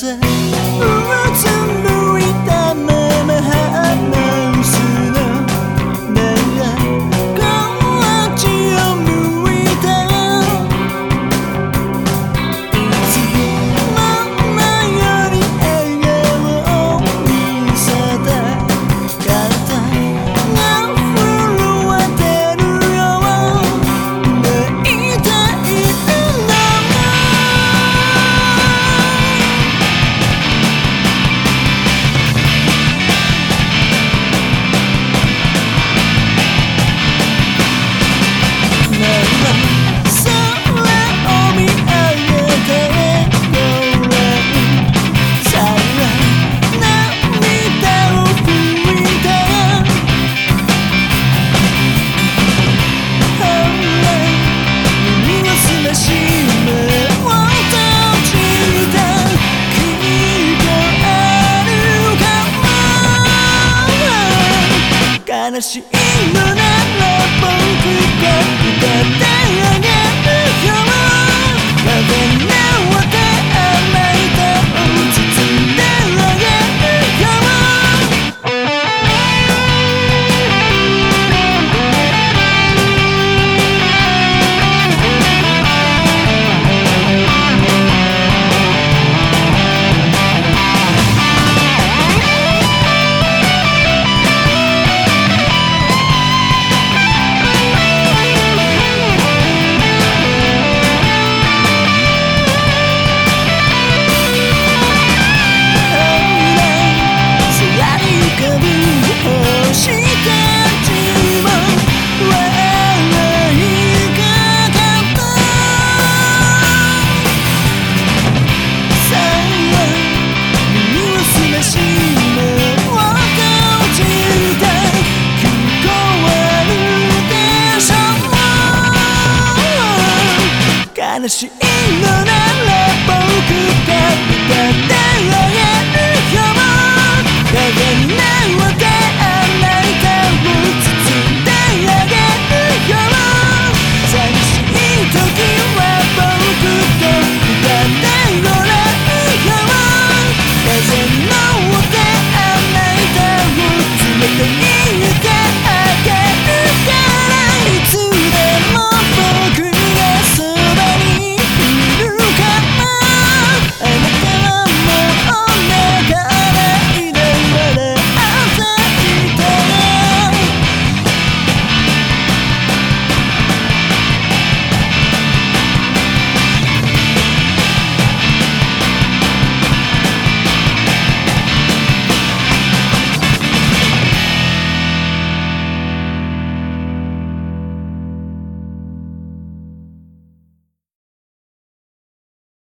say, oh, 悲しい話いいのね